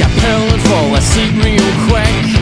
I pull and fall asleep real quick.